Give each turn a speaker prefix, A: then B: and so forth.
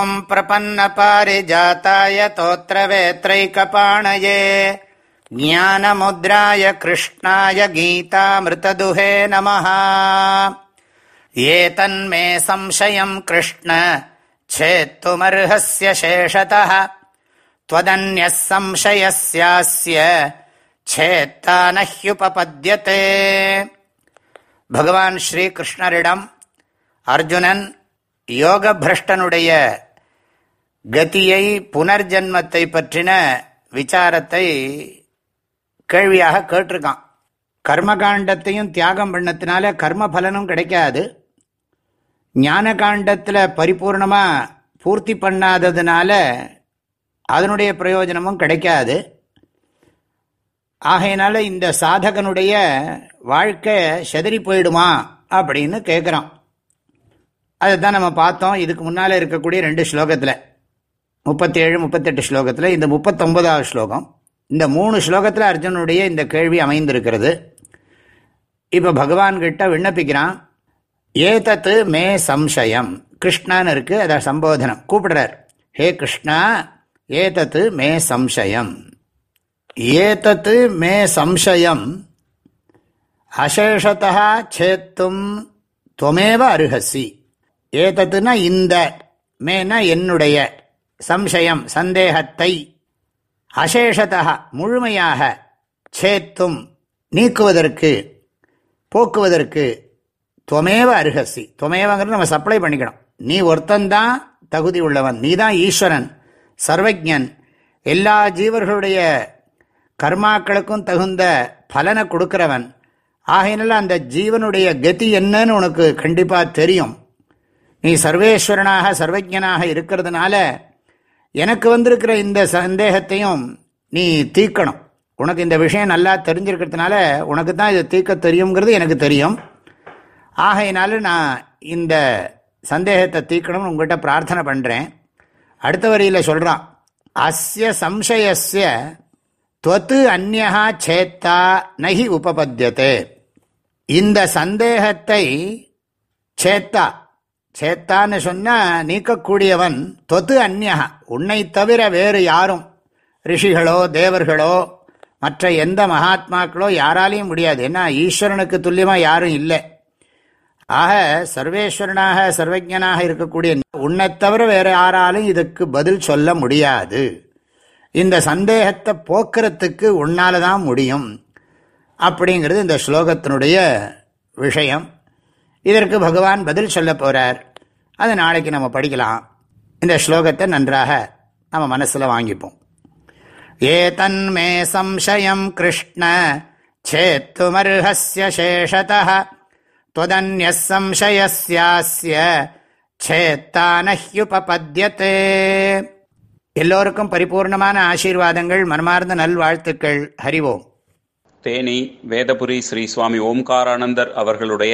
A: ॐ प्रपन्नपारिजाताय तोत्रवेत्रैकपाणये ज्ञानमुद्राय कृष्णाय गीतामृतदुहे नमः एतन्मे संशयम् कृष्ण छेत्तुमर्हस्य शेषतः त्वदन्यः संशयस्यास्य छेत्ता न ह्युपपद्यते பகவான் ஸ்ரீகிருஷ்ணரிடம் அர்ஜுனன் யோக பிரஷ்டனுடைய கதியை புனர்ஜன்மத்தை பற்றின விசாரத்தை கேள்வியாக கேட்டிருக்கான். கர்மகாண்டத்தையும் தியாகம் பண்ணத்தினால கர்ம பலனும் கிடைக்காது. ஞான காண்டத்தில் பரிபூர்ணமாக பூர்த்தி பண்ணாததுனால அதனுடைய பிரயோஜனமும் கிடைக்காது. ஆகையினால இந்த சாதகனுடைய வாழ்க்கை செதறி போயிடுமா அப்படின்னு கேட்குறான் அதை தான் நம்ம பார்த்தோம். இதுக்கு முன்னால் இருக்கக்கூடிய ரெண்டு ஸ்லோகத்தில். முப்பத்தேழு முப்பத்தெட்டு ஸ்லோகத்தில் இந்த முப்பத்தொன்பதாவது ஸ்லோகம். இந்த மூணு ஸ்லோகத்தில் அர்ஜுனுடைய இந்த கேள்வி அமைந்திருக்கிறது. இப்போ பகவான்கிட்ட விண்ணப்பிக்கிறான். ஏதத்து மே சம்சயம். கிருஷ்ணான்னு இருக்கு அதை சம்போதனம். கூப்பிடுறார். ஹே கிருஷ்ணா ஏதத்து மே சம்சயம். ஏதத்து மே சம்சயம். அசேஷத்தா சேத்தும் துவமேவ அருகசி ஏதத்துனா இந்த மேனா என்னுடைய. சம்சயம் சந்தேகத்தை அசேஷதா முழுமையாக சேத்தும் நீக்குவதற்கு போக்குவதற்கு துவமேவ அருகசி. துவமேவங்கிறது நம்ம சப்ளை பண்ணிக்கணும். நீ ஒருத்தந்தான் தகுதி உள்ளவன் நீ தான் ஈஸ்வரன் சர்வஜன் எல்லா ஜீவர்களுடைய கர்மாக்களுக்கும் தகுந்த பலனை கொடுக்கிறவன். ஆகையினால அந்த ஜீவனுடைய கதி என்னன்னு உனக்கு கண்டிப்பாக தெரியும். நீ சர்வேஸ்வரனாக சர்வஜனாக இருக்கிறதுனால எனக்கு வந்திருக்கிற இந்த சந்தேகத்தையும் நீ தீக்கணும் உனக்கு இந்த விஷயம் நல்லா தெரிஞ்சிருக்கிறதுனால உனக்கு தான் இதை தீர்க்க தெரியுங்கிறது எனக்கு தெரியும். ஆகையினால நான் இந்த சந்தேகத்தை தீர்க்கணும்னு உங்கள்கிட்ட பிரார்த்தனை பண்ணுறேன் அடுத்த வரியில் சொல்கிறான் அஸ்ய சம்சயஸ்ய தொத்து அந்நகா சேத்தா நகி உபபத்தியதே. இந்த சந்தேகத்தை சேத்தா சேத்தான்னு சொன்னால் நீக்கக்கூடியவன் தொத்து அந்நகா. உன்னை தவிர வேறு யாரும். ரிஷிகளோ தேவர்களோ மற்ற எந்த மகாத்மாக்களோ யாராலையும் முடியாது. ஏன்னா ஈஸ்வரனுக்கு துல்லியமாக யாரும் இல்லை. ஆக சர்வேஸ்வரனாக சர்வஜனாக இருக்கக்கூடிய உன்னை தவிர வேறு யாராலும் இதுக்கு பதில் சொல்ல முடியாது. இந்த சந்தேகத்தை போக்குறதுக்கு உன்னால தான் முடியும். அப்படிங்கிறது இந்த ஸ்லோகத்தினுடைய விஷயம். இதற்கு பகவான் பதில் சொல்ல போகிறார் அதை நாளைக்கு நம்ம படிக்கலாம். இந்த ஸ்லோகத்தை நன்றாக நம்ம மனசில் வாங்கிப்போம். ஏ தன்மே சம்சயம் கிருஷ்ண சேத்துமர்ஹஸ்ய சேஷதா துவதன்யசம்சயஸ்யாஸ்ய சேத்தானஹ்யுபபத்யத்தே எல்லோருக்கும் பரிபூர்ணமான ஆசீர்வாதங்கள் மனமார்ந்த நல்வாழ்த்துக்கள். ஹரிவோம்
B: தேனி வேதபுரி ஸ்ரீ சுவாமி ஓம்காரானந்தர் அவர்களுடைய